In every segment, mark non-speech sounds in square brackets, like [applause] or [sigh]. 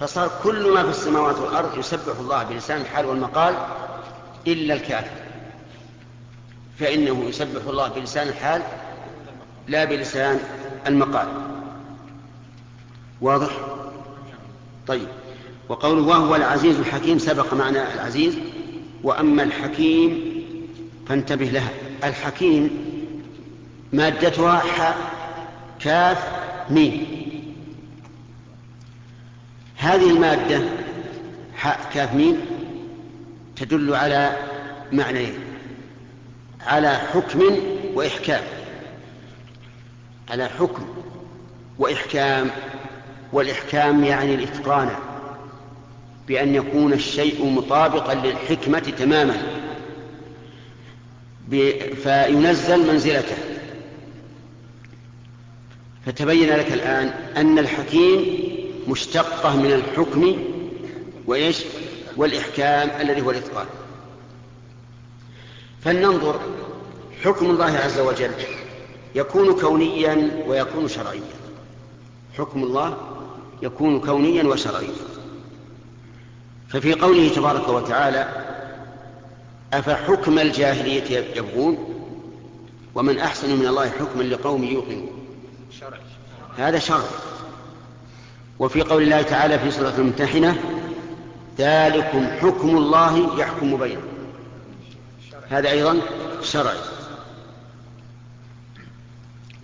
فصار كل ما في السماوات والأرض يسبح الله بلسان الحال والمقال إلا الكافر. فإنه يسبح الله بلسان الحال لا بلسان المقال. واضح؟ طيب. وقوله وهو العزيز الحكيم سبق معنى العزيز. وأما الحكيم فانتبه لها. الحكيم مادتها حاء كاف ميم. هذه المادة حاء كاف ميم تدل على معنيين. على حكم وإحكام. على حكم وإحكام. والإحكام يعني الإتقان. بأن يكون الشيء مطابقا للحكمة تماما. فينزل منزلته. فتبين لك الآن أن الحكيم مشتقة من الحكم وإيش؟ والإحكام الذي هو الإتقان. فلننظر حكم الله عز وجل يكون كونيا ويكون شرعيا. حكم الله يكون كونيا وشرعيا. ففي قوله تبارك وتعالى أفحكم الجاهلية يبغون؟ ومن أحسن من الله حكما لقوم يوقنون. هذا شرع. وفي قول الله تعالى في سورة الممتحنة ذلكم حكم الله يحكم بينكم. هذا أيضا شرعي.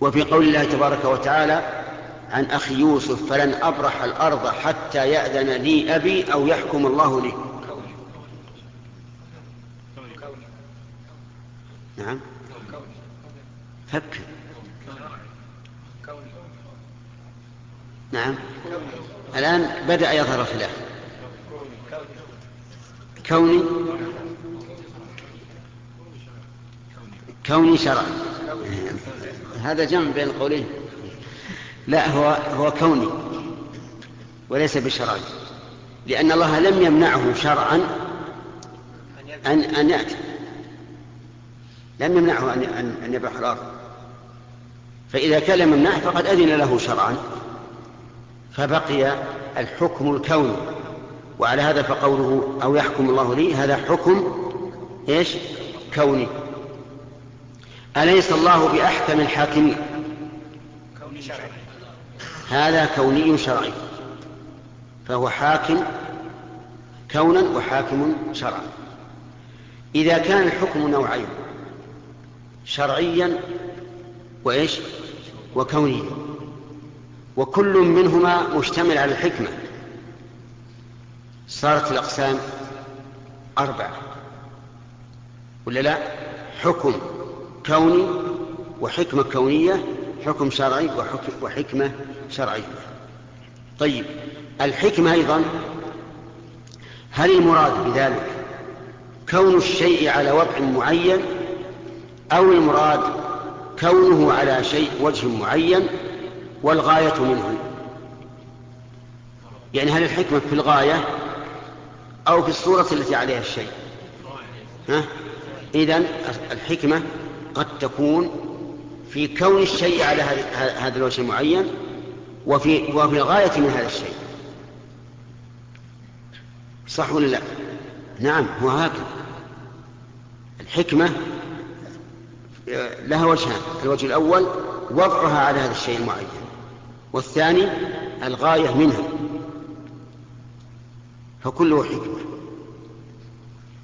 وفي قول الله تبارك وتعالى عن أخي يوسف فلن أبرح الأرض حتى يأذن لي أبي أو يحكم الله لي. نعم. فكر. نعم. الآن بدأ يظهر خلاف. كوني كوني شرعا. هذا جمع بين القولين. لا هو هو كوني وليس بشرعي. لأن الله لم يمنعه شرعا أن أن يأتي. لم يمنعه أن أن يبرح الأرض. فإذا كان لم يمنعه فقد أذن له شرعا. فبقي الحكم الكوني وعلى هذا فقوله أو يحكم الله لي هذا حكم إيش؟ كوني. أليس الله بأحكم الحاكمين؟ كوني شرعي هذا كوني شرعي. فهو حاكم كونا وحاكم شرعا. إذا كان الحكم نوعين شرعيا وإيش؟ وكونيا. وكل منهما مشتمل على الحكمة. صارت الأقسام أربعة. ولا لا؟ حكم كوني وحكمة كونية حكم شرعي وحكمة شرعية. طيب الحكمة أيضا هل المراد بذلك كون الشيء على وضع معين أو المراد كونه على شيء وجه معين؟ والغاية منه. يعني هل الحكمة في الغاية أو في الصورة التي عليها الشيء؟ ها؟ إذن الحكمة قد تكون في كون الشيء على هذا الوجه المعين وفي وفي الغاية من هذا الشيء. صح ولا لا؟ نعم هو هكذا. الحكمة لها وجهان الوجه الأول وضعها على هذا الشيء المعين. والثاني الغاية منها. فكله حكمة.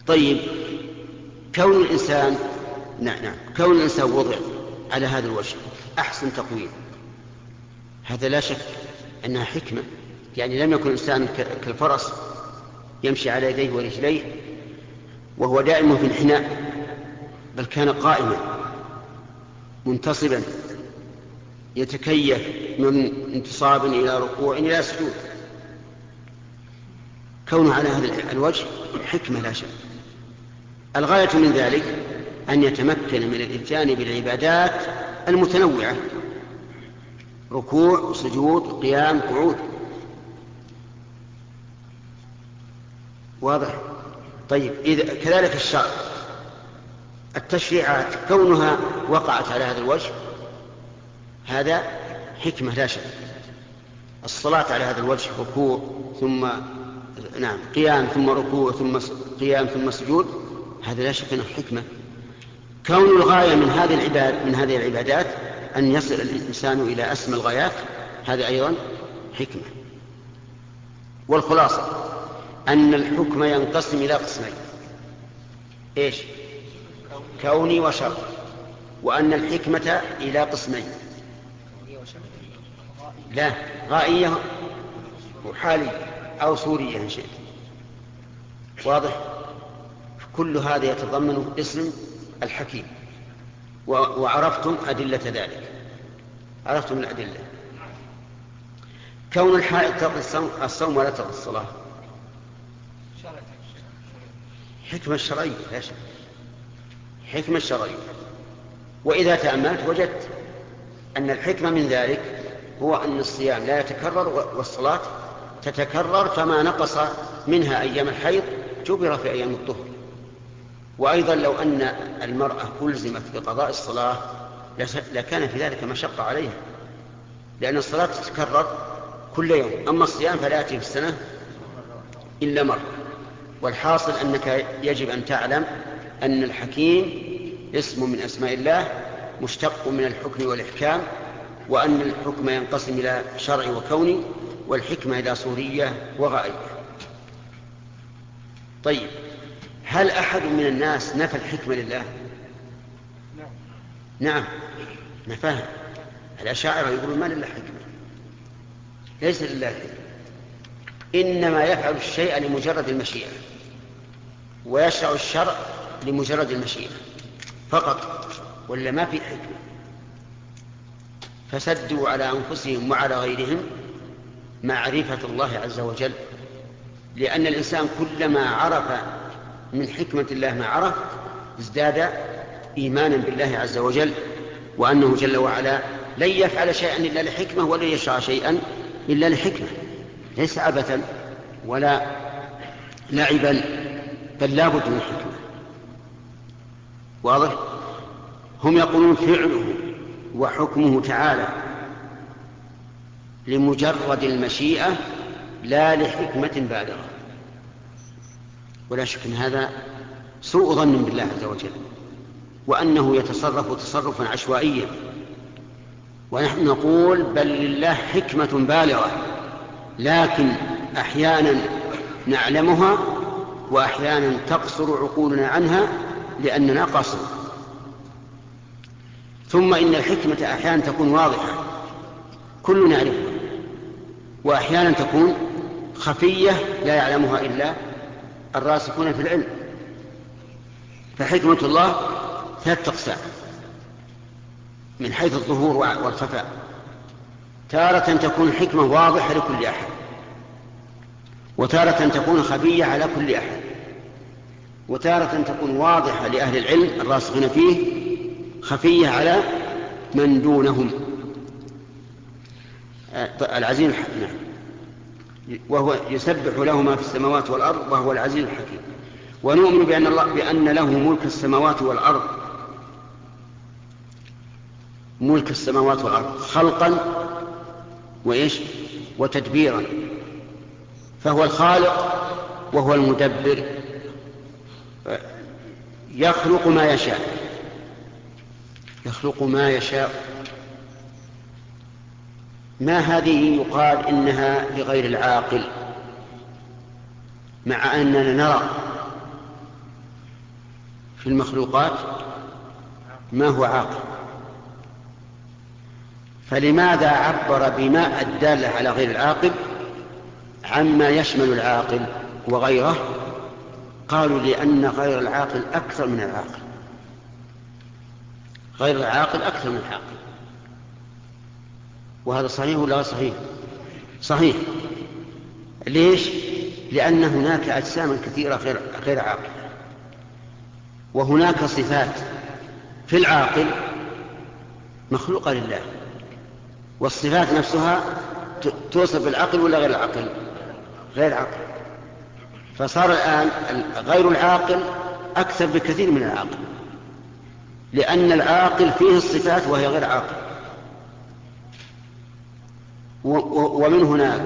طيب كون الإنسان نعم نعم كون الإنسان وضع على هذا الوجه أحسن تقويم. هذا لا شك أنها حكمة. يعني لم يكن الإنسان كالفرس يمشي على يديه ورجليه وهو دائما في انحناء بل كان قائما منتصبا يتكيف من انتصاب إلى ركوع إلى سجود. كونه على هذا الوجه حكمة لا شك. الغاية من ذلك أن يتمكن من الإتيان بالعبادات المتنوعة. ركوع سجود قيام قعود. واضح؟ طيب إذا كذلك الشرع. التشريعات كونها وقعت على هذا الوجه هذا حكمة لا شك. الصلاة على هذا الوجه ركوع ثم نعم قيام ثم ركوع ثم قيام ثم سجود هذا لا شك إنه حكمة. كون الغاية من هذه العباد من هذه العبادات أن يصل الإنسان إلى أسمى الغايات هذا أيضا حكمة. والخلاصة أن الحكم ينقسم إلى قسمين. إيش؟ كوني وشر وأن الحكمة إلى قسمين. لا غائية وحاليه أو سورية إن شئت. واضح؟ كل هذا يتضمن اسم الحكيم وعرفتم أدلة ذلك. عرفتم الأدلة. كون الحائط تقضي الصوم ولا تقضي الصلاة؟ حكمة الشرعية لا شك. حكمة الشرعية وإذا تأملت وجدت أن الحكمة من ذلك هو أن الصيام لا يتكرر والصلاة تتكرر فما نقص منها أيام الحيض جبر في أيام الطهر. وأيضا لو أن المرأة ألزمت بقضاء الصلاة لكان في ذلك مشقة عليها. لأن الصلاة تتكرر كل يوم. أما الصيام فلا يأتي في السنة إلا مرة. والحاصل أنك يجب أن تعلم أن الحكيم اسم من أسماء الله مشتق من الحكم والإحكام وأن الحكم ينقسم إلى شرعي وكوني والحكمة إلى صورية وغائية طيب هل أحد من الناس نفى الحكمة لله؟ نعم. نعم. نفاها. الأشاعرة يقولون ما لله حكمة. ليس لله حكمة. إنما يفعل الشيء لمجرد المشيئة ويشرع الشرع لمجرد المشيئة. فقط. ولا ما في حكمة؟ فسدوا على أنفسهم وعلى غيرهم معرفة الله عز وجل لأن الإنسان كلما عرف من حكمة الله ما عرف ازداد إيمانا بالله عز وجل وأنه جل وعلا لن يفعل شيئا إلا لحكمة ولن يشرع شيئا إلا لحكمة ليس عبثا ولا لعبا بل لا بد من حكمة. واضح؟ هم يقولون فعله وحكمه تعالى لمجرد المشيئة لا لحكمة بالغة. ولا شك أن هذا سوء ظن بالله عز وجل وأنه يتصرف تصرفا عشوائيا. ونحن نقول بل لله حكمة بالغة لكن أحيانا نعلمها وأحيانا تقصر عقولنا عنها لأننا قاصر ثم إن الحكمة أحيانا تكون واضحة. كلنا يعرفها وأحيانا تكون خفية لا يعلمها إلا الراسخون في العلم. فحكمة الله ثلاثة أقسام. من حيث الظهور والخفاء. تارة تكون حكمة واضحة لكل أحد. وتارة تكون خفية على كل أحد. وتارة تكون واضحة لأهل العلم الراسخين فيه خفية على من دونهم. آه، العزيز نعم. وهو يسبح له ما في السماوات والأرض وهو العزيز الحكيم. ونؤمن بأن, الله بأن له ملك السماوات والأرض. ملك السماوات والأرض. خلقا وإيش؟ وتدبيرا. فهو الخالق وهو المدبر. يخلق ما يشاء. يخلق ما يشاء. ما هذه يقال إنها لغير العاقل مع أننا نرى في المخلوقات ما هو عاقل. فلماذا عبر بما الدالة على غير العاقل عما يشمل العاقل وغيره؟ قالوا لأن غير العاقل أكثر من العاقل. غير العاقل أكثر من العاقل. وهذا صحيح ولا صحيح؟ صحيح. ليش؟ لأن هناك أجساما كثيرة غير, غير عاقل وهناك صفات في العاقل مخلوقة لله. والصفات نفسها توصف بالعقل ولا غير العقل؟ غير عقل. فصار الآن غير العاقل أكثر بكثير من العاقل. لأن العاقل فيه الصفات وهي غير عاقل. ومن هنا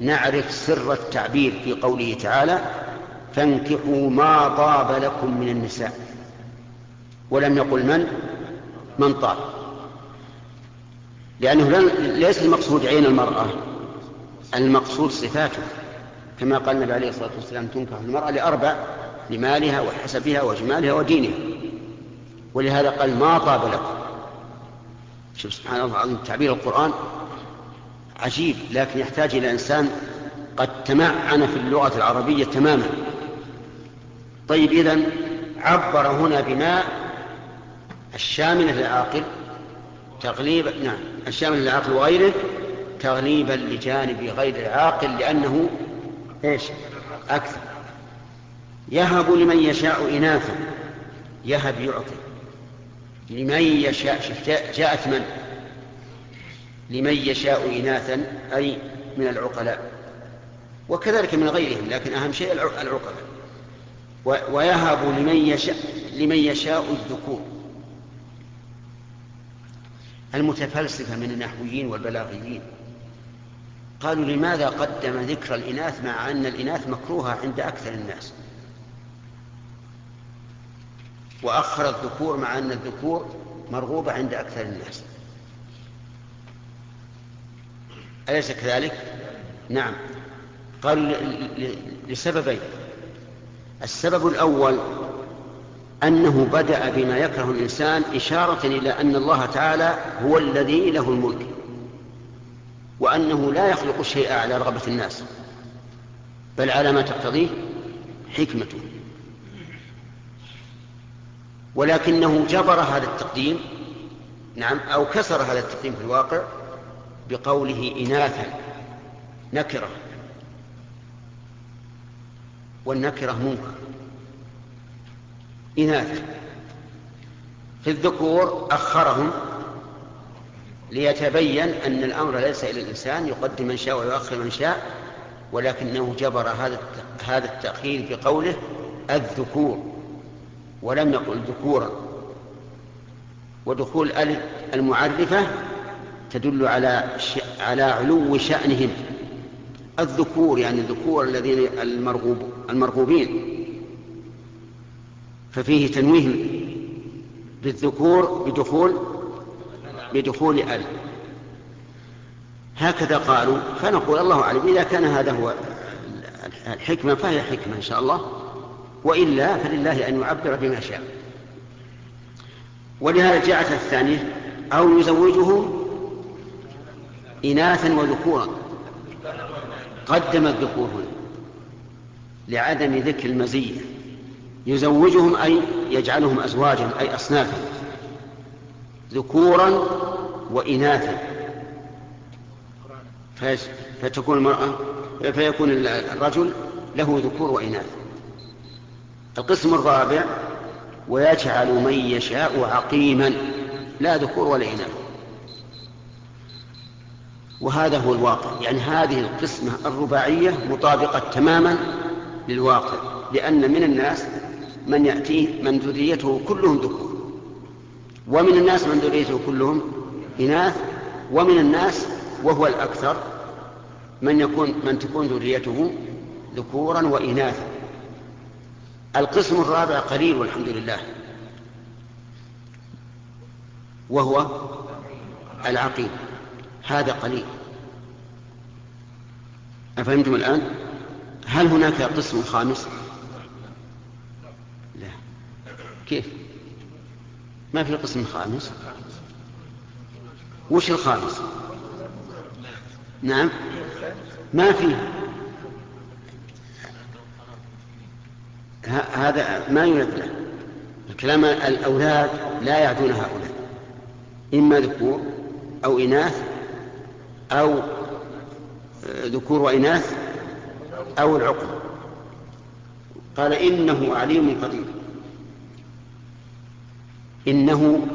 نعرف سر التعبير في قوله تعالى فانكحوا ما طاب لكم من النساء. ولم يقل من؟ من طاب. لأنه ليس المقصود عين المرأة المقصود صفاته. كما قال النبي عليه الصلاة والسلام تنكح المرأة لأربع لمالها وحسبها وجمالها ودينها. ولهذا قال ما طاب لكم. شوف سبحان الله تعبير القرآن عجيب لكن يحتاج إلى إنسان قد تمعن في اللغة العربية تماما. طيب إذن عبر هنا بما الشامل للعاقل تغليب نعم الشامل للعاقل وغيره تغليبا لجانب غير العاقل لأنه إيش؟ أكثر. يهب لمن يشاء إناثا يهب يعطي. لمن يشاء جاءت من؟ لمن يشاء إناثا أي من العقلاء. وكذلك من غيرهم لكن أهم شيء العقلاء. ويهب لمن يشاء لمن يشاء الذكور. المتفلسفة من النحويين والبلاغيين قالوا لماذا قدم ذكر الإناث مع أن الإناث مكروهة عند أكثر الناس؟ وأخر الذكور مع أن الذكور مرغوبة عند أكثر الناس. أليس كذلك؟ نعم. قال لسببين. السبب الأول أنه بدأ بما يكره الإنسان إشارة إلى أن الله تعالى هو الذي له الملك وأنه لا يخلق الشيء على رغبة الناس بل على ما تقتضيه حكمته. ولكنه جبر هذا التقديم نعم أو كسر هذا التقديم في الواقع بقوله إناثا نكرة والنكرة منكر. إناثا. في الذكور أخرهم ليتبين أن الأمر ليس إلى الإنسان يقدم من شاء ويؤخر من شاء ولكنه جبر هذا هذا التأخير بقوله الذكور. ولم يقل ذكورا. ودخول ألف المعرفة تدل على على علو شأنهم. الذكور يعني الذكور الذين المرغوب المرغوبين. ففيه تنويه بالذكور بدخول بدخول أل. هكذا قالوا. فنقول الله أعلم. إذا كان هذا هو الحكمة فهي حكمة إن شاء الله. وإلا فلله أن يعبر بما شاء. ولهذا جاءت الثانية أو يزوجهم إناثا وذكورا. قدم الذكور هنا لعدم ذكر المزية يزوجهم أي يجعلهم أزواجا أي أصنافا. ذكورا وإناثا. فتكون المرأة فيكون الرجل له ذكور وإناث. القسم الرابع ويجعل من يشاء عقيما لا ذكور ولا إناث. وهذا هو الواقع. يعني هذه القسمة الرباعية مطابقة تماما للواقع لأن من الناس من يأتيه من ذريته كلهم ذكور. ومن الناس من ذريته كلهم إناث ومن الناس وهو الأكثر من يكون من تكون ذريته ذكورا وإناثا. القسم الرابع قليل والحمد لله. وهو العقيم هذا قليل. أفهمتم الآن؟ هل هناك قسم خامس؟ لا. كيف؟ ما في قسم خامس؟ وش الخامس؟ نعم. ما في هذا ما يولد له الكلام الأولاد لا يعدون هؤلاء. إما ذكور أو إناث أو ذكور وإناث أو العقل. قال إنه عليم قدير. إنه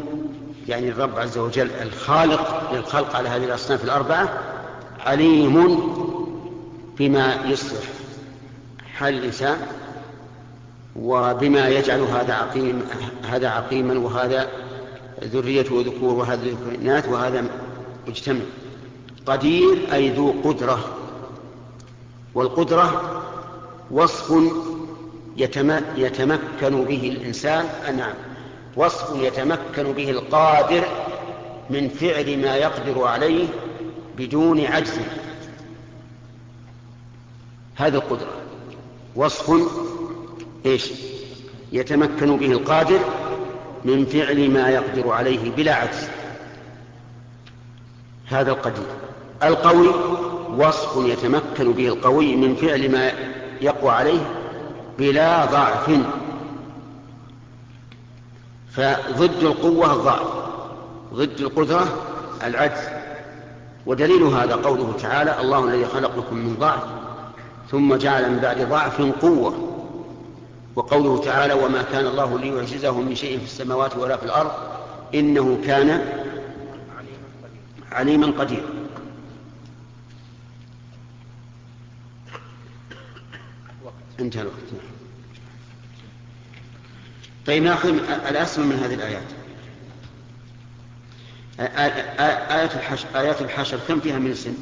يعني الرب عز وجل الخالق للخلق على هذه الأصناف الأربعة عليم بما يصلح. حال الإنسان وبما يجعل هذا عقيم هذا عقيما وهذا ذريته ذكور وهذا ذريته إناث وهذا مجتمع. قدير أي ذو قدرة. والقدرة وصف يتمكن به الإنسان نعم. وصف يتمكن به القادر من فعل ما يقدر عليه بدون عجز. هذه القدرة. وصف إيش؟ يتمكن به القادر من فعل ما يقدر عليه بلا عجز. هذا القدير. القوي وصف يتمكن به القوي من فعل ما يقوى عليه بلا ضعف. فضد القوة الضعف ضد القدرة العجز. ودليل هذا قوله تعالى الله الذي خلقكم من ضعف ثم جعل من بعد ضعف قوة. وقوله تعالى وما كان الله ليعجزه من شيء في السماوات ولا في الأرض إنه كان عليما قديرا انتهى الوقت. طيب نأخذ الأسمى من هذه الآيات. آيات الحشر, آيات الحشر كم فيها من السن؟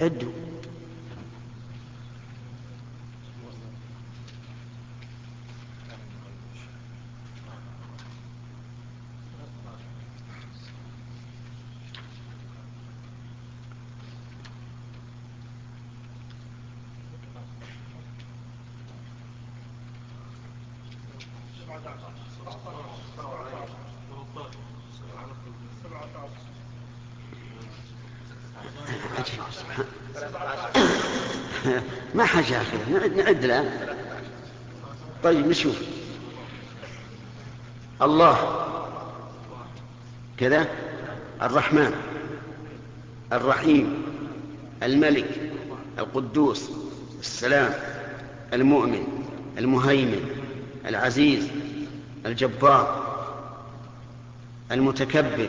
عدوا طيب نشوف. الله. كذا. الرحمن. الرحيم. الملك. القدوس. السلام. المؤمن. المهيمن. العزيز. الجبار. المتكبر.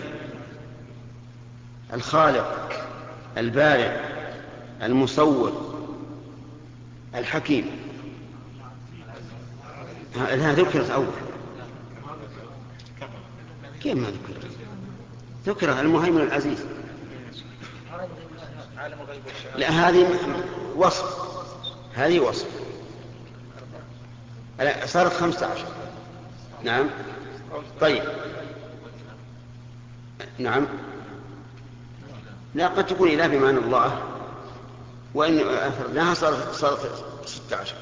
الخالق. البارع المصور. الحكيم. لا ذكرت أول كيف ما ذكرت ذكر المهيمن العزيز. لا هذه وصف. هذه وصف. صارت خمسة عشر. نعم. طيب. نعم. لا قد تكون إله بمعنى الله. وإن أفردناها صارت صارت ستة عشر.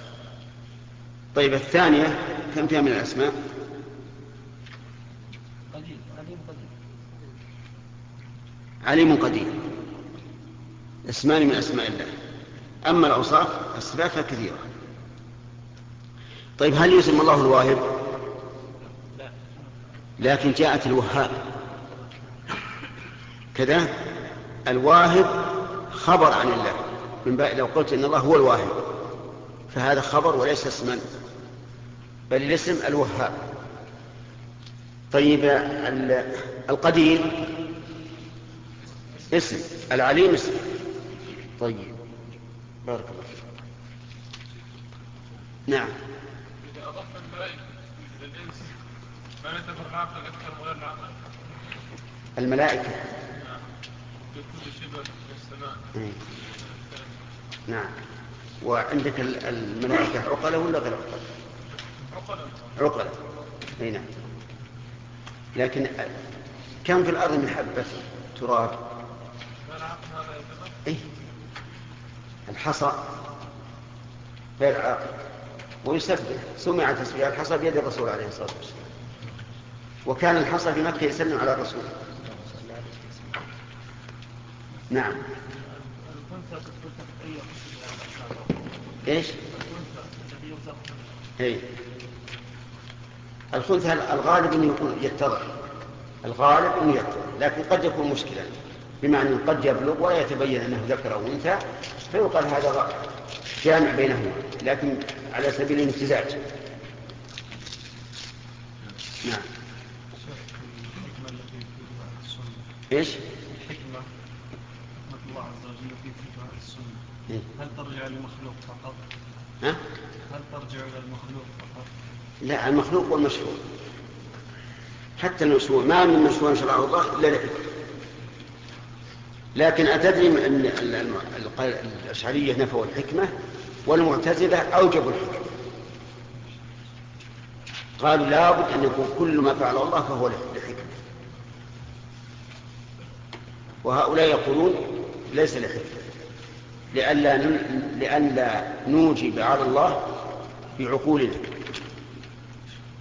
طيب الثانية كم فيها من الأسماء؟ عليم قدير اسمان من أسماء الله. أما الأوصاف الصفات فكثيرة طيب هل يسمى الله الواهب؟ لكن جاءت الوهاب. كذا. الواهب خبر عن الله. من بعد لو قلت إن الله هو الواهب فهذا خبر وليس اسما. بل الاسم الوهاب. طيب القدير اسم العليم اسم. طيب. بارك الله فيك. نعم. إذا أضفنا الملائكة. إلى الإنس ما نعتبر العقل أكثر ولا العقل الملائكة نعم. بكل شبه السماء نعم وعندك الملائكة عقلة ولا غير عقلة؟ عقلة أي نعم. لكن كم في الأرض من حبة تراب؟ إيه؟ الحصى. غير عاقل. ويسبح. سمع تسبيح. الحصى بيد الرسول عليه الصلاة والسلام. وكان الحصى في مكة يسلم على الرسول. نعم. إيش؟ اي الخنثى الغالب انه يكون يتضح الغالب انه يتضح لكن قد يكون مشكلا بمعنى قد يبلغ ولا يتبين أنه ذكر أو أنثى فيقال هذا جامع بينهما لكن على سبيل الامتزاج نعم إيش؟ الحكمة حكمة الله عز وجل في اتباع إيه؟ هل ترجع للمخلوق فقط؟ ها؟ هل ترجع إلى المخلوق فقط؟ لا المخلوق والمشروع. حتى المشروع ما من مشروع شرعه الله إلا لحكمة لكن أتدري أن الأشعرية نفوا الحكمة والمعتزلة أوجبوا الحكمة قالوا لابد أن يكون كل ما فعل الله فهو لحكمة. وهؤلاء يقولون ليس لحكمة. لئلا لئلا نوجب على الله بعقولنا.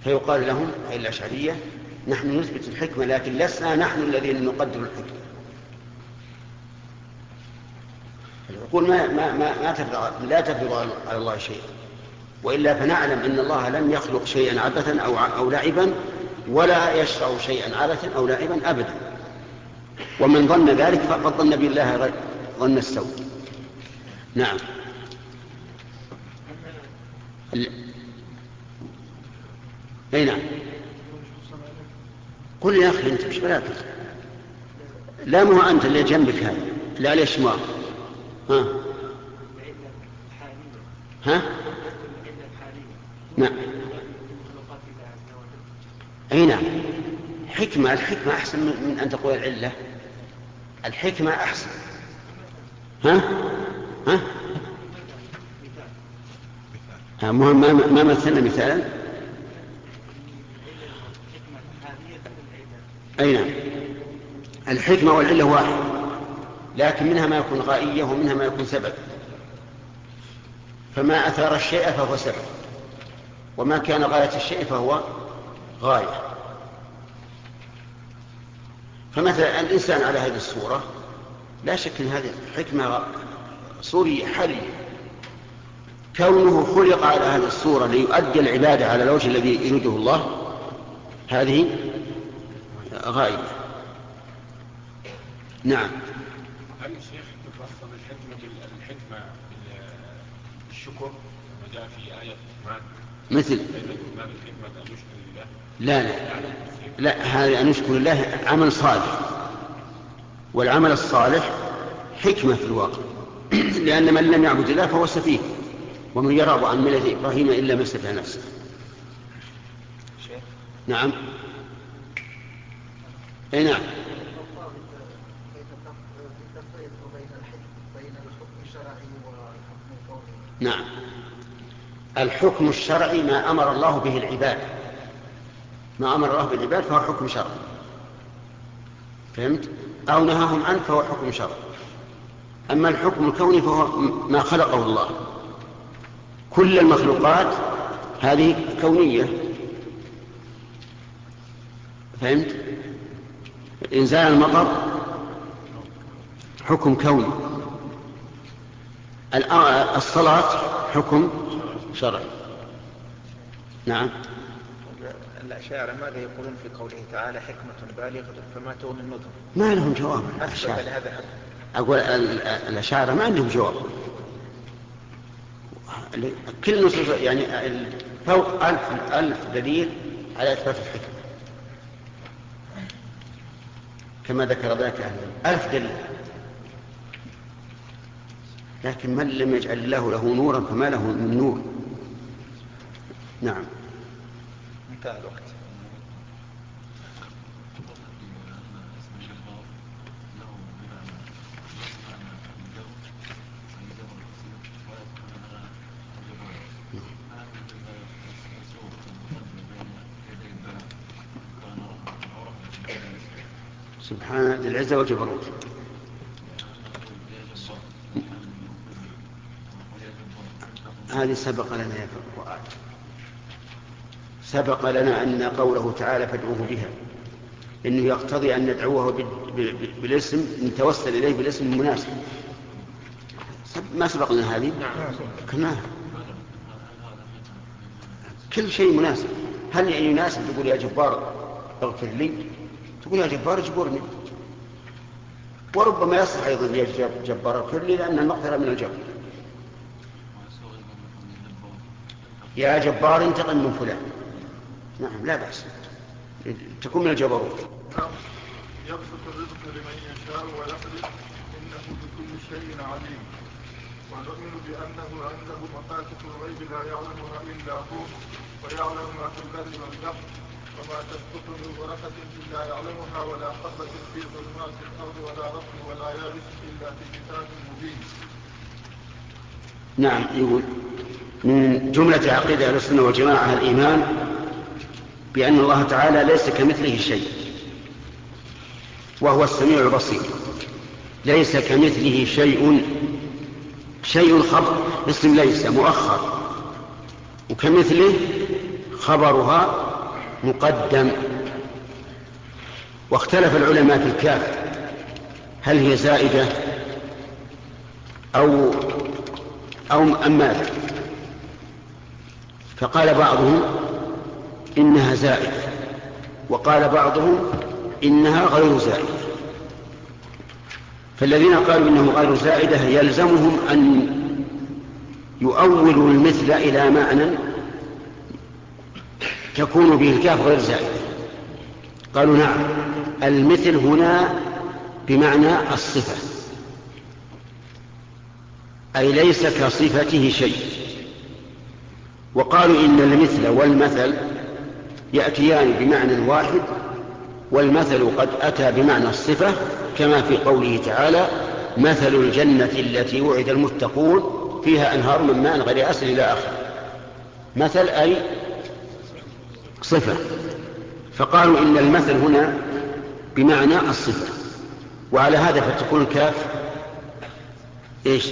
فيقال لهم أي الأشعرية نحن نثبت الحكمة لكن لسنا نحن الذين نقدر الحكمة. العقول ما ما ما, ما تفرض لا تفرض على الله شيئا وإلا فنعلم أن الله لم يخلق شيئا عبثا أو أو لعبا ولا يشرع شيئا عبثا أو لعبا ابدا. ومن ظن ذلك فقد ظن بالله ظن السوء. نعم. أي نعم. قل يا أخي أنت مش بلاك. لا مو أنت اللي جنبك هذا لا ليش ما ها؟ ها؟ نعم. أي نعم. حكمة الحكمة أحسن من أن تقول العلة. الحكمة أحسن. ها؟ ها؟ ما ما مثلنا مثالا؟ أي نعم. الحكمة والعلة واحد. لكن منها ما يكون غائية ومنها ما يكون سبب. فما أثار الشيء فهو سبب. وما كان غاية الشيء فهو غاية. فمثلا الإنسان على هذه الصورة لا شك أن هذه حكمة صورية حالية. كونه خلق على هذه الصورة ليؤدي العبادة على الوجه الذي يريده الله هذه غاية نعم. هل الشيخ تفصل الحكمة الحكمة بالشكر كما جاء في آية مثل. لا لا. لا هذا أن نشكر الله عمل صالح. والعمل الصالح حكمة في الواقع. [clears throat] لأن من لم يعبد الله فهو سفيه. ومن يرغب عن ملة إبراهيم إلا من سفه نفسه. نعم. اي نعم. نعم. الحكم الشرعي ما أمر الله به العباد. ما أمر الله به العباد فهو حكم شرعي. فهمت؟ أو نهاهم عنه فهو حكم شرعي. أما الحكم الكوني فهو ما خلقه الله. كل المخلوقات هذه كونية. فهمت؟ إنزال المطر حكم كوني. الصلاة حكم شرعي. نعم. الأشاعرة ماذا يقولون في قوله تعالى حكمة بالغة فما تغني النذر ما لهم جواب. أقول الأشاعرة ما عندهم جواب. كل نصوص يعني فوق ألف ألف دليل على إثبات الحكمة. كما ذكر ذلك أهل ألف دليل. لكن من لم يجعل الله له نورا فما له من نور؟ نعم. انتهى الوقت. العزة والجبروت هذه سبق لنا يا فؤاد. سبق لنا أن قوله تعالى فادعوه بها. إنه يقتضي أن ندعوه بالاسم نتوسل إليه بالاسم المناسب. ما سبق لنا هذه؟ كما؟ كل شيء مناسب. هل يناسب؟ تقول يا جبار اغفر لي. تقول يا جبار اجبرني. وربما يصح أيضا يا جبار اغفر لي لأن المغفره من الجبر يا جبار انتقم من فلان. نعم لا بأس. تكون من الجبروت يبسط الرزق لمن يشاء ويقدر إنه بكل شيء عليم. ونؤمن بأنه عنده مفاتح الغيب لا يعلمها إلا هو ويعلم ما في البر والبحر وما تسقط من ورقة إلا يعلمها ولا حبة في ظلمات الأرض ولا رطب ولا يابس إلا في كتاب مبين. نعم يقول من جملة عقيدة أهل السنة والجماعة الإيمان بأن الله تعالى ليس كمثله شيء وهو السميع البصير ليس كمثله شيء شيء خبر اسم ليس مؤخر وكمثله خبرها مقدم. واختلف العلماء في الكاف. هل هي زائدة أو أو أم ماذا؟ فقال بعضهم إنها زائدة وقال بعضهم إنها غير زائدة. فالذين قالوا إنه غير زائدة يلزمهم أن يؤولوا المثل إلى معنى تكون به الكاف غير زائدة قالوا نعم. المثل هنا بمعنى الصفة. أي ليس كصفته شيء. وقالوا إن المثل والمثل يأتيان بمعنى واحد والمثل قد أتى بمعنى الصفة كما في قوله تعالى مثل الجنة التي وعد المتقون فيها أنهار من ماء غير أسل إلى آخر. مثل أي صفة. فقالوا إن المثل هنا بمعنى الصفة. وعلى هذا فتكون الكاف إيش؟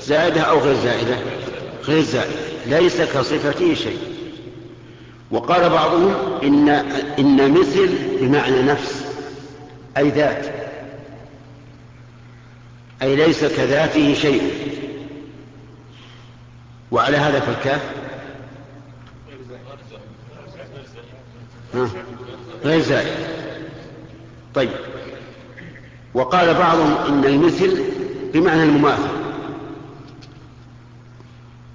زائدة أو غير زائدة؟ غير زائدة. ليس كصفته شيء. وقال بعضهم إن, إن مثل بمعنى نفس. أي ذات. أي ليس كذاته شيء. وعلى هذا فالكاف. غير زائد طيب. وقال بعضهم إن المثل بمعنى المماثل.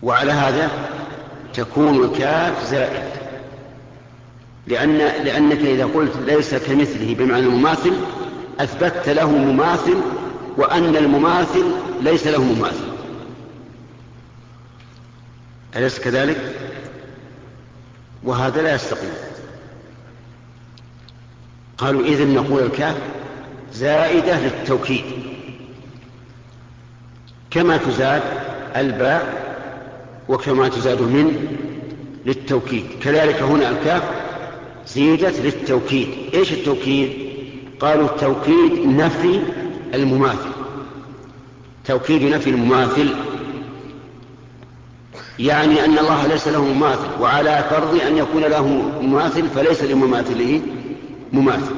وعلى هذا تكون الكاف زائد. لأن لأنك إذا قلت ليس كمثله بمعنى المماثل أثبتت له مماثل وأن المماثل ليس له مماثل. أليس كذلك؟ وهذا لا يستقيم. قالوا إذن نقول الكاف زائدة للتوكيد. كما تزاد الباء وكما تزاد من للتوكيد. كذلك هنا الكاف زيدت للتوكيد. إيش التوكيد؟ قالوا التوكيد نفي المماثل. توكيد نفي المماثل يعني أن الله ليس له مماثل وعلى فرض أن يكون له مماثل فليس لمماثله مماثل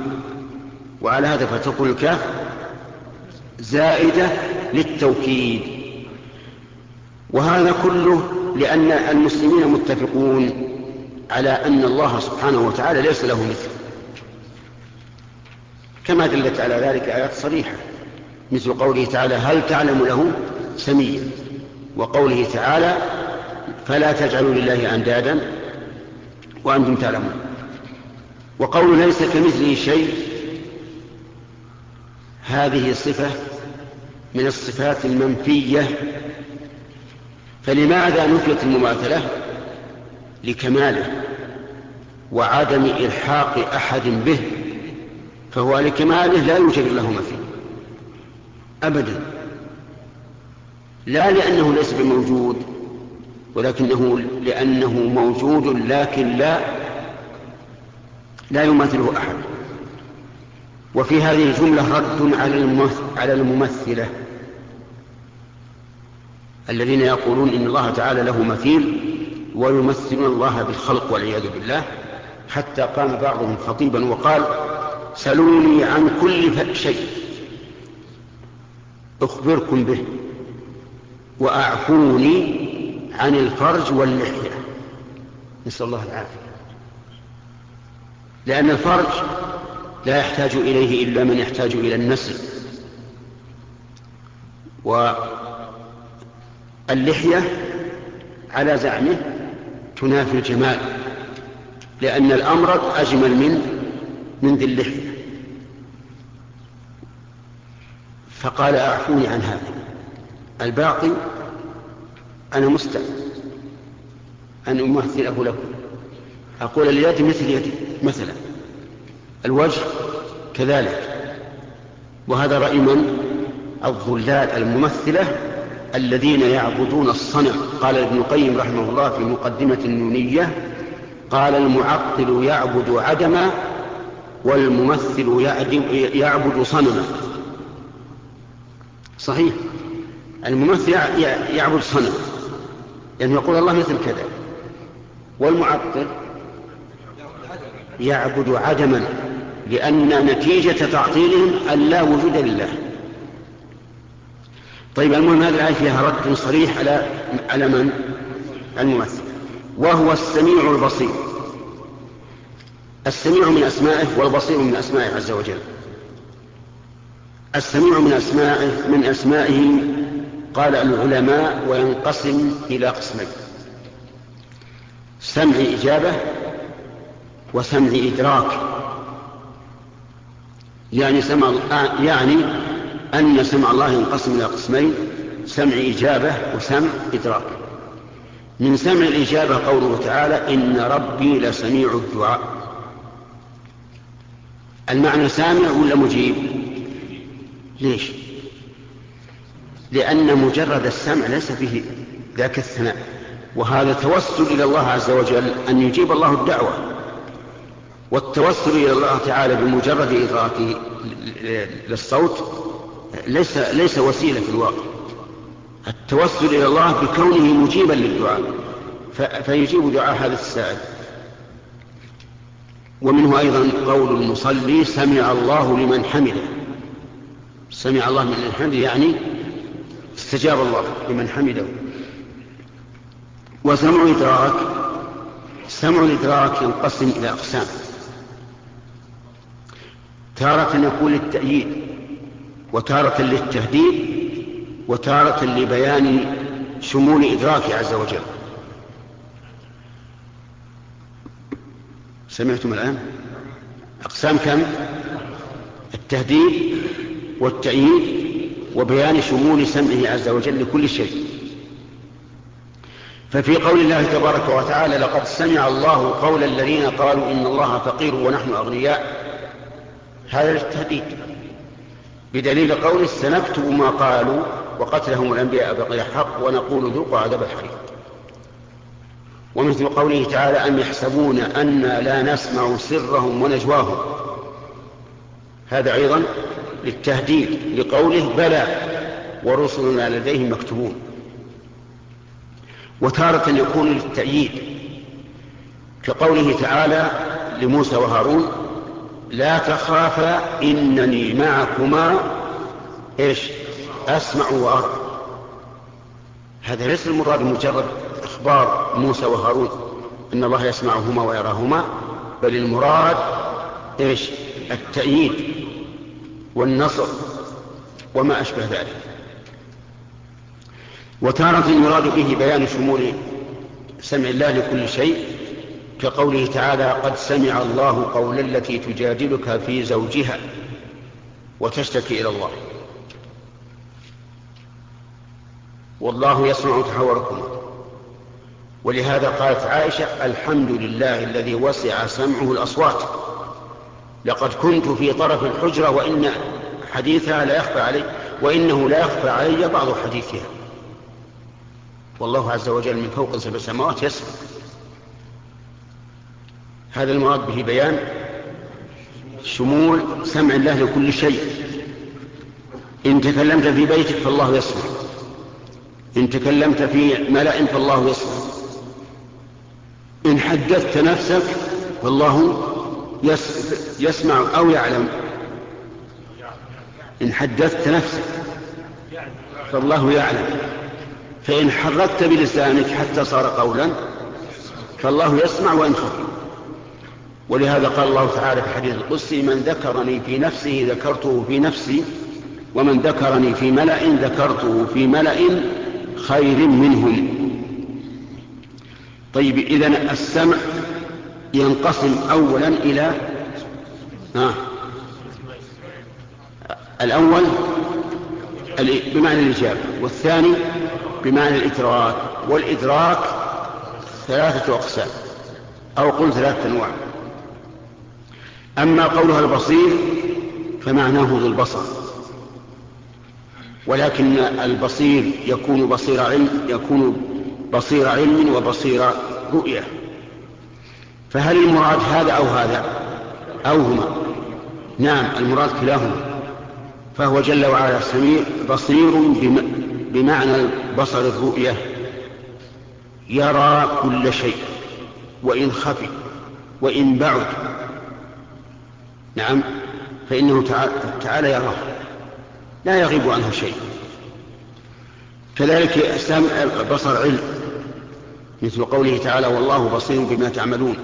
وعلى هذا فتكون الكاف زائدة للتوكيد. وهذا كله لأن المسلمين متفقون على أن الله سبحانه وتعالى ليس له مثل. كما دلت على ذلك آيات صريحة مثل قوله تعالى هل تعلم له سميا؟ وقوله تعالى فلا تجعلوا لله أندادا وأنتم تعلمون. وقول ليس كمثله شيء هذه صفة من الصفات المنفية. فلماذا نفيت المماثلة؟ لكماله وعدم إلحاق أحد به فهو لكماله لا يوجد له مثيل أبدا. لا لأنه ليس بموجود ولكنه لأنه موجود لكن لا لا يماثله أحد. وفي هذه الجملة رد على على الممثلة. الذين يقولون إن الله تعالى له مثيل ويمثلون الله بالخلق والعياذ بالله. حتى قام بعضهم خطيبا وقال سلوني عن كل شيء. أخبركم به وأعفوني عن الفرج واللحية. نسأل الله العافية. لأن الفرج لا يحتاج إليه إلا من يحتاج إلى النسل. واللحية على زعمه تنافي الجمال لأن الأمرض أجمل من من ذي اللحية. فقال أعفوني عن هذا. الباقي أنا مستعد أن أمثله لكم. أقول اليد مثل يدي مثلا. الوجه كذلك. وهذا رأي من؟ الظلال الممثلة الذين يعبدون الصنم. قال ابن القيم رحمه الله في مقدمة النونية قال المعطل يعبد عدما والممثل يعبد صنما. صحيح. الممثل يعبد صنم. يعني يقول الله مثل كذا. والمعطل يعبد عدما لأن نتيجة تعطيلهم أن لا وجود لله. طيب المهم هذه الآية فيها رد صريح على على من؟ الممثل. وهو السميع البصير. السميع من أسمائه والبصير من أسمائه عز وجل. السميع من أسمائه من أسمائه قال العلماء وينقسم إلى قسمين. سمع إجابة وسمع إدراك. يعني سمع يعني أن سمع الله ينقسم إلى قسمين سمع إجابة وسمع إدراك. من سمع الإجابة قوله تعالى إن ربي لسميع الدعاء. المعنى سامع ولا مجيب؟ ليش؟ لأن مجرد السمع ليس فيه ذاك الثناء. وهذا توسل إلى الله عز وجل أن يجيب الله الدعوة. والتوسل إلى الله تعالى بمجرد إدراكه للصوت ليس ليس وسيلة في الواقع. التوسل إلى الله بكونه مجيبا للدعاء. فيجيب دعاء هذا السائل. ومنه أيضا قول المصلي سمع الله لمن حمده. سمع الله من حمده يعني استجاب الله لمن حمده. وسمع الادراك سمع الإدراك ينقسم إلى أقسام. تارة يكون للتأييد وتارة للتهديد وتارة لبيان شمول إدراكه عز وجل. سمعتم الآن؟ أقسام كم؟ التهديد والتأييد وبيان شمول سمعه عز وجل لكل شيء. ففي قول الله تبارك وتعالى لقد سمع الله قول الذين قالوا إن الله فقير ونحن أغنياء هذا التهديد. بدليل قوله سنكتب ما قالوا وقتلهم الأنبياء بغير حق ونقول ذوقوا عذاب الحريق. ومثل قوله تعالى أم يحسبون أنا لا نسمع سرهم ونجواهم. هذا أيضا للتهديد لقوله بلى ورسلنا لديهم مكتوبون. وتارة يكون للتأييد كقوله تعالى لموسى وهارون لا تخافا إنني معكما. إيش؟ أسمع وأرى. هذا ليس المراد مجرد إخبار موسى وهارون أن الله يسمعهما ويراهما بل المراد إيش؟ التأييد والنصر وما أشبه ذلك. وتارة يراد به بيان شمول سمع الله لكل شيء كقوله تعالى قد سمع الله قول التي تجادلك في زوجها وتشتكي إلى الله. والله يسمع تحاوركما ولهذا قالت عائشة الحمد لله الذي وسع سمعه الأصوات. لقد كنت في طرف الحجرة وإن حديثها لا يخفى علي وإنه لا يخفى علي بعض حديثها. والله عز وجل من فوق سبع سماوات يسمع. هذا المراد به بيان شمول سمع الله لكل شيء. إن تكلمت في بيتك فالله يسمع. إن تكلمت في ملأ فالله يسمع. إن حدثت نفسك فالله يسمع أو يعلم. إن حدثت نفسك فالله يعلم. فإن حركت بلسانك حتى صار قولا فالله يسمع وإن خفي. ولهذا قال الله تعالى في الحديث القدسي من ذكرني في نفسه ذكرته في نفسي ومن ذكرني في ملأ ذكرته في ملأ خير منهم. طيب إذا السمع ينقسم أولا إلى آه الأول بمعنى الإجابة والثاني بمعنى الإدراك والإدراك ثلاثة أقسام أو قل ثلاثة أنواع. أما قولها البصير فمعناه ذو البصر. ولكن البصير يكون بصير علم يكون بصير علم وبصير رؤية. فهل المراد هذا أو هذا؟ أو هما. نعم المراد كلاهما. فهو جل وعلا سميع بصير بمعنى بصر الرؤية. يرى كل شيء. وإن خفي وإن بعد نعم. فإنه تعالى يراه. لا يغيب عنه شيء. كذلك بصر علم. مثل قوله تعالى والله بصير بما تعملون.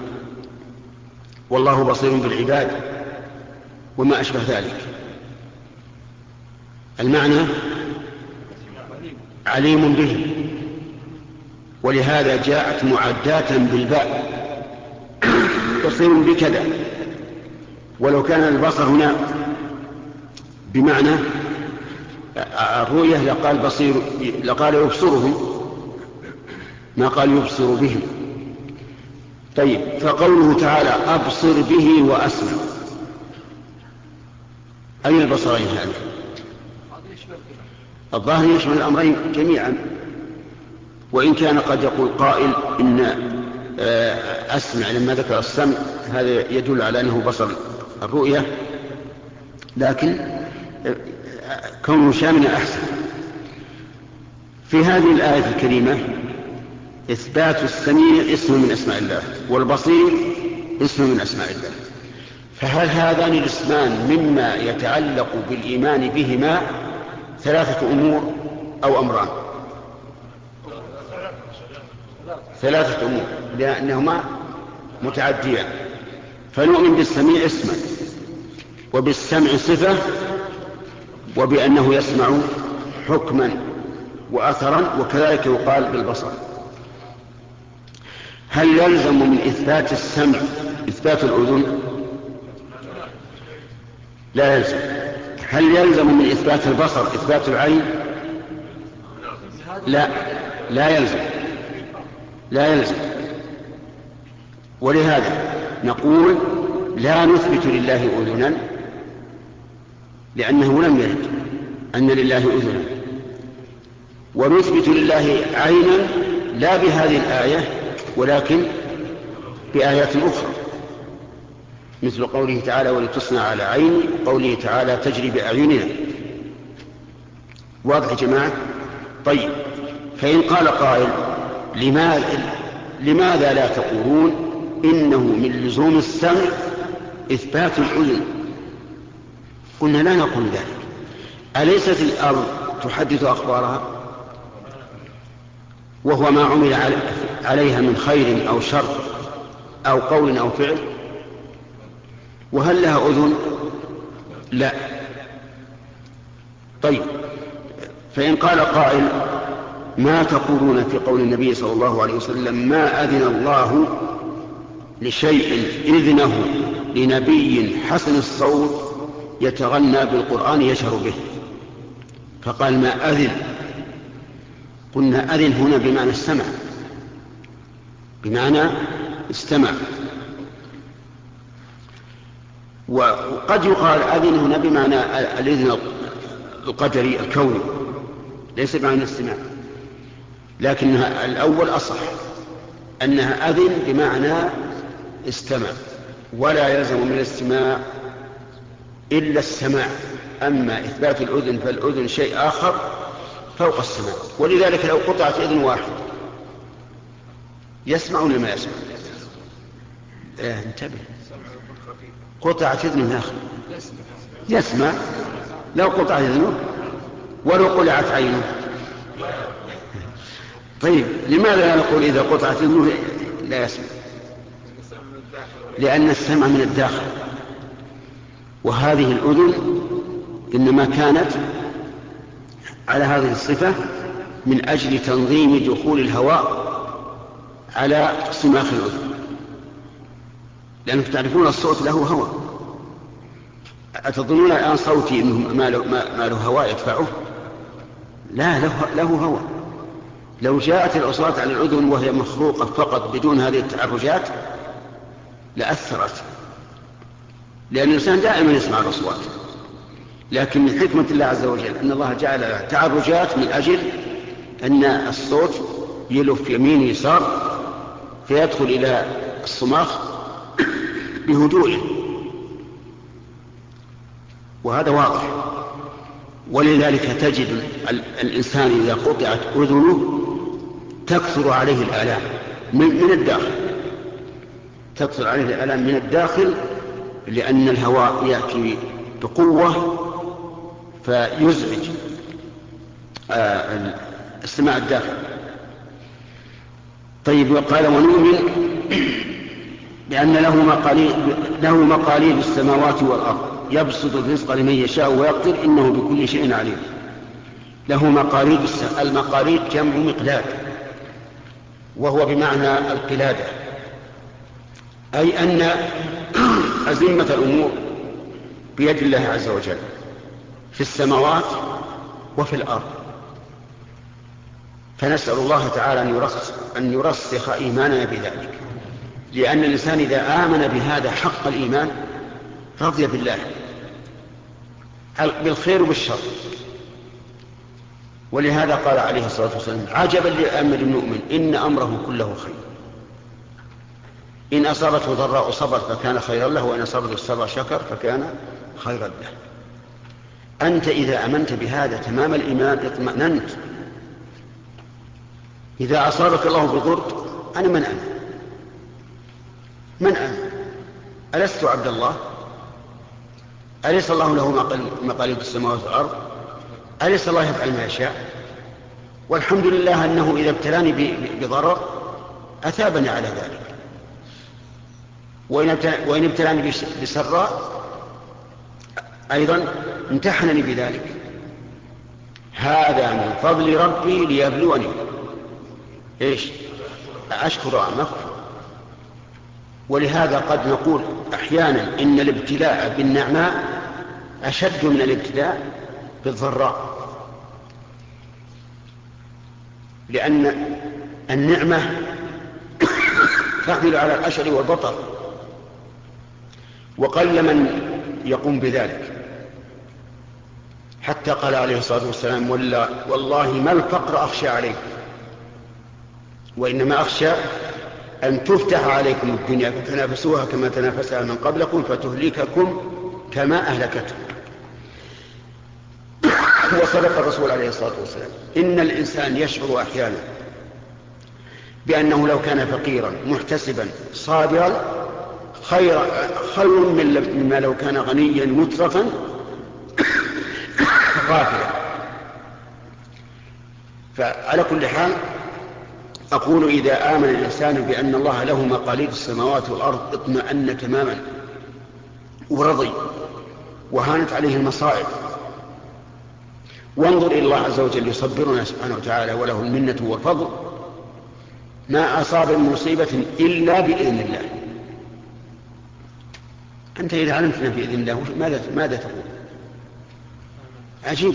والله بصير بالعباد. وما أشبه ذلك. المعنى عليم به. ولهذا جاءت معداة بالباء. بصير بكذا. ولو كان البصر هنا بمعنى الرؤية لقال بصير لقال يبصرهم ما قال يبصر بهم طيب فقوله تعالى أبصر به وأسمع. أي البصرين هذه؟ الظاهر يشمل الأمرين جميعا. وإن كان قد يقول قائل إن آه، أسمع لما ذكر السمع هذا يدل على أنه بصر الرؤية لكن كونه شاملا أحسن. في هذه الآية الكريمة إثبات السميع اسم من أسماء الله والبصير اسم من أسماء الله. فهل هذان الاسمان مما يتعلق بالإيمان بهما ثلاثة أمور أو أمران؟ ثلاثة أمور لأنهما متعديان. فنؤمن بالسميع اسما. وبالسمع صفة وبأنه يسمع حكما وأثرا وكذلك يقال بالبصر. هل يلزم من إثبات السمع إثبات الأذن؟ لا يلزم. هل يلزم من إثبات البصر إثبات العين؟ لا لا يلزم. لا يلزم. ولهذا نقول لا نثبت لله أذنا لأنه لم يرد أن لله أذنا ونثبت لله عينا لا بهذه الآية ولكن بآيات أخرى. مثل قوله تعالى ولتصنع على عيني قوله تعالى تجري بأعيننا واضح يا جماعة؟ طيب فإن قال قائل لماذا, لماذا لا تقولون إنه من لزوم السمع إثبات الأذن؟ قلنا لا نقول ذلك أليست الأرض تحدث أخبارها؟ وهو ما عمل عليها من خير أو شر أو قول أو فعل؟ وهل لها أذن؟ لا. طيب. فإن قال قائل ما تقولون في قول النبي صلى الله عليه وسلم ما أذن الله لشيء إذنه لنبي حسن الصوت يتغنى بالقرآن يشهر به. فقال ما أذن؟ قلنا أذن هنا بمعنى السمع. بمعنى استمع وقد يقال أذن هنا بمعنى الإذن القدري الكوني ليس بمعنى الاستماع لكن الأول أصح أنها أذن بمعنى استمع ولا يلزم من الاستماع إلا السماع. أما إثبات الأذن فالأذن شيء آخر فوق السماع. ولذلك لو قطعت إذن واحد يسمع ولا ما يسمع؟ إيه انتبه. قطعت إذنه أخي يسمع. لو قطعت إذنه ولو قلعت عينه. طيب لماذا لا نقول إذا قطعت إذنه لا يسمع؟ لأن السمع من الداخل. وهذه الأذن إنما كانت على هذه الصفة من أجل تنظيم دخول الهواء على صماخ الأذن. لأنكم تعرفون الصوت له هواء. أتظنون الآن صوتي ما له, ما له هواء يدفعه؟ لا له, له هواء. لو جاءت الأصوات على الأذن وهي مخروقة فقط بدون هذه التعرجات لأثرت. لأن الإنسان دائما يسمع الأصوات. لكن من حكمة الله عز وجل أن الله جعل تعرجات من أجل أن الصوت يلف يمين يسار فيدخل إلى الصماخ بهدوء وهذا واضح. ولذلك تجد الإنسان إذا قطعت أذنه تكثر عليه الآلام من الداخل. تكثر عليه الآلام من الداخل لأن الهواء يأتي بقوة فيزعج آه، السماع الداخل طيب وقال ونؤمن بأن له مقاليد له مقاليد السماوات والأرض. يبسط الرزق لمن يشاء ويقدر إنه بكل شيء عليم. له مقاليد المقاليد جمع مقلاد وهو بمعنى القلادة. أي أن أزمة الأمور بيد الله عز وجل في السماوات وفي الأرض. فنسأل الله تعالى أن يرسخ, أن يرسخ إيماننا بذلك. لأن الإنسان إذا آمن بهذا حق الإيمان رضي بالله بالخير وبالشر. ولهذا قال عليه الصلاة والسلام عجبا لأمر المؤمن إن أمره كله خير. إن أصابته ضراء صبر فكان خيرا له وإن أصابته السراء شكر فكان خيرا له. أنت إذا أمنت بهذا تمام الإيمان اطمأننت. إذا أصابك الله بضر أنا من أنا من أنا ألست عبد الله؟ أليس الله له مقاليد السماوات والأرض؟ أليس الله يفعل ما يشاء؟ والحمد لله أنه إذا ابتلاني بضرر أثابني على ذلك. وإن ابتلاني بسراء أيضا امتحنني بذلك. هذا من فضل ربي ليبلوني. إيش؟ أشكر أم أكفر. ولهذا قد نقول أحيانا إن الابتلاء بالنعماء أشد من الابتلاء بالضراء. لأن النعمة تحمل على الأشر والبطر. وقل من يقوم بذلك. حتى قال عليه الصلاة والسلام والله ما الفقر أخشى عليكم وإنما أخشى أن تفتح عليكم الدنيا فتنافسوها كما تنافسها من قبلكم فتهلككم كما أهلكتهم [coughs] وصدق الرسول عليه الصلاة والسلام. إن الإنسان يشعر أحيانا بأنه لو كان فقيرا محتسبا صابرا خير خير من مما لو كان غنيا مترفا. غافلا. فعلى كل حال أقول إذا آمن الإنسان بأن الله له مقاليد السماوات والأرض اطمأن تماما ورضي وهانت عليه المصائب. وانظر إلى الله عز وجل يصبرنا سبحانه وتعالى وله المنة والفضل. ما أصاب من مصيبة إلا بإذن الله. أنت إذا علمتنا بإذن الله ماذا ماذا تقول؟ عجيب.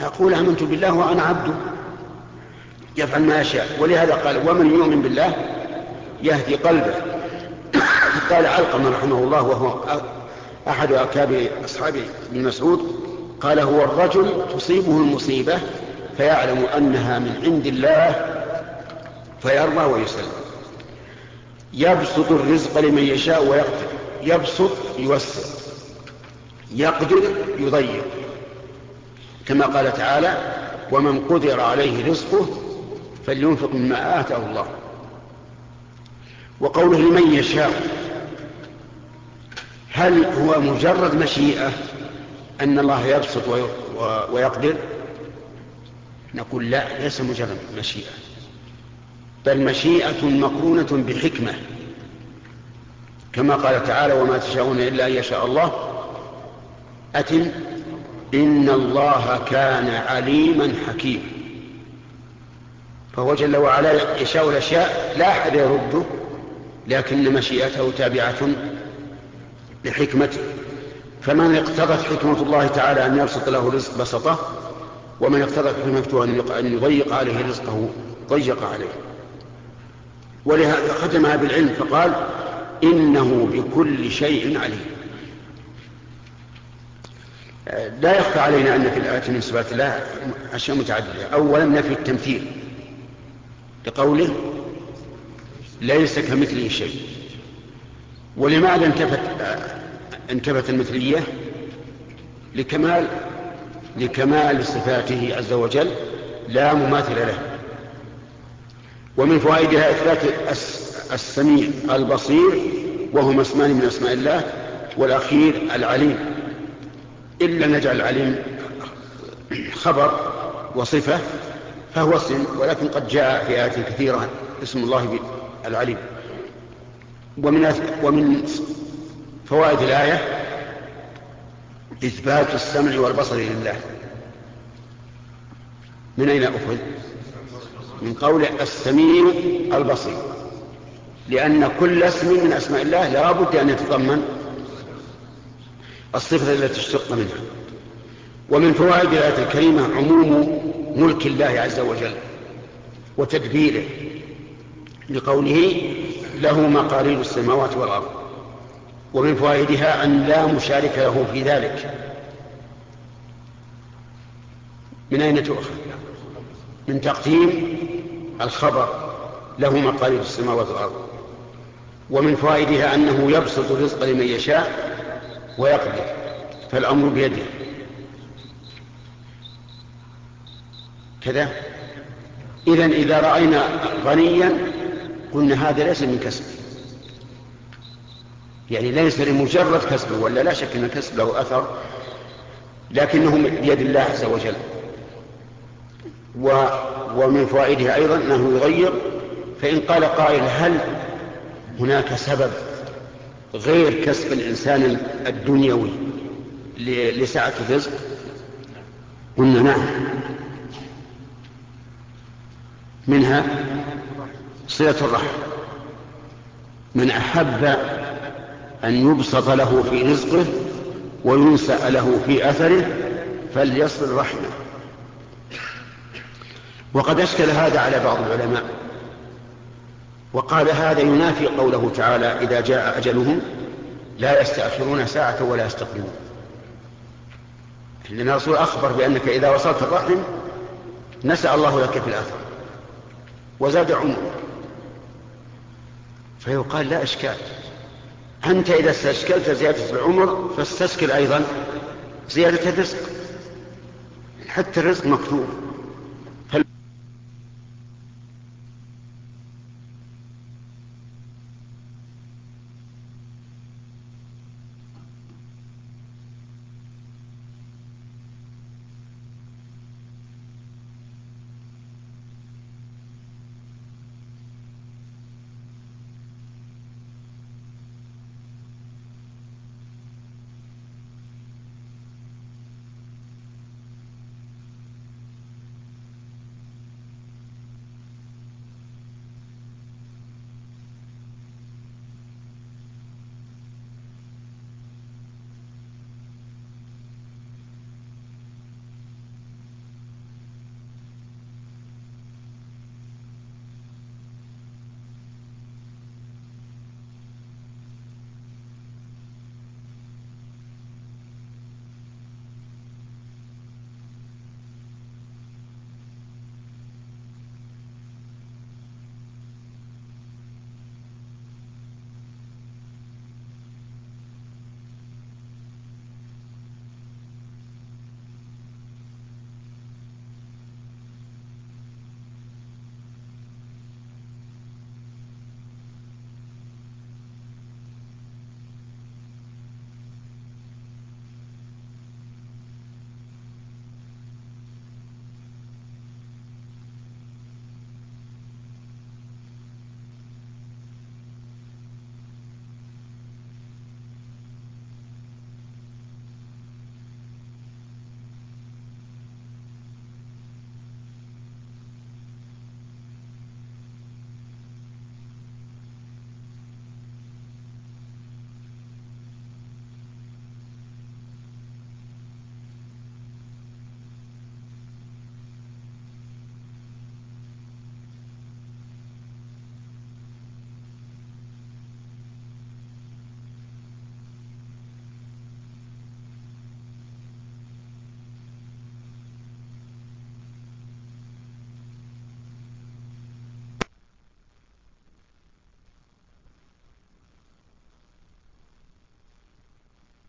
أقول آمنت بالله وأنا عبده يفعل ما يشاء. ولهذا قال ومن يؤمن بالله يهدي قلبه. [coughs] قال علقمة رحمه الله وهو أحد أكابر أصحاب ابن مسعود قال هو الرجل تصيبه المصيبة فيعلم أنها من عند الله فيرضى ويسلم. يبسط الرزق لمن يشاء ويقدر. يبسط يوسع. يقدر يضيق. كما قال تعالى ومن قدر عليه رزقه فلينفق مما آتاه الله. وقوله لمن يشاء هل هو مجرد مشيئة أن الله يبسط ويقدر؟ نقول لا ليس مجرد مشيئة بل مشيئة مقرونة بحكمة. كما قال تعالى وما تشاءون إلا أن يشاء الله. أتم. إن الله كان عليما حكيما فهو جل وعلا يشاء الأشياء لا أحد يرده لكن مشيئته تابعة لحكمته. فمن اقتضت حكمة الله تعالى أن يبسط له رزق بسطه ومن اقتضت حكمته أن يضيق عليه رزقه ضيق عليه. ولهذا ختمها بالعلم فقال إنه بكل شيء عليم. لا يخفى علينا أن في الآية من صفات الله أشياء متعددة. أولا نفي التمثيل لقوله ليس كمثله شيء. ولماذا انتفت انتفت المثلية؟ لكمال لكمال صفاته عز وجل لا مماثل له. ومن فوائدها إثبات السميع البصير وهما اسمان من أسماء الله والأخير العليم. إلا نجعل العليم خبر وصفة فهو اسم ولكن قد جاء في آيات كثيرة اسم الله العليم. ومن ومن فوائد الآية إثبات السمع والبصر لله. من أين أخذ؟ من قول السميع البصير. لأن كل اسم من أسماء الله لا بد أن يتضمن الصفة التي اشتق منها. ومن فوائد الآية الكريمة عموم ملك الله عز وجل وتدبيره لقوله له مقاليد السماوات والأرض. ومن فوائدها أن لا مشارك له في ذلك. من أين تؤخذ؟ من تقديم الخبر له مقاليد السماوات والأرض. ومن فوائدها أنه يبسط الرزق لمن يشاء ويقدر فالأمر بيده. كذا. إذا إذا رأينا غنيا قلنا هذا ليس من كسب. يعني ليس لمجرد كسبه ولا لا شك أن الكسب له أثر لكنه بيد الله عز وجل. و ومن فوائده أيضا أنه يغير فإن قال قائل هل هناك سبب غير كسب الإنسان الدنيوي لسعة الرزق؟ قلنا نعم. منها صلة الرحم. من أحب أن يبسط له في رزقه وينسأ له في أثره فليصل رحمه. وقد أشكل هذا على بعض العلماء. وقال هذا ينافي قوله تعالى إذا جاء أجلهم لا يستأخرون ساعة ولا يستقدمون. لأن الرسول أخبر بأنك إذا وصلت الرحم نسأ الله لك في الآخرة وزاد عمرك فيقال لا إشكال. أنت إذا استشكلت زيادة العمر فاستشكل أيضا زيادة الرزق. حتى الرزق مكتوب.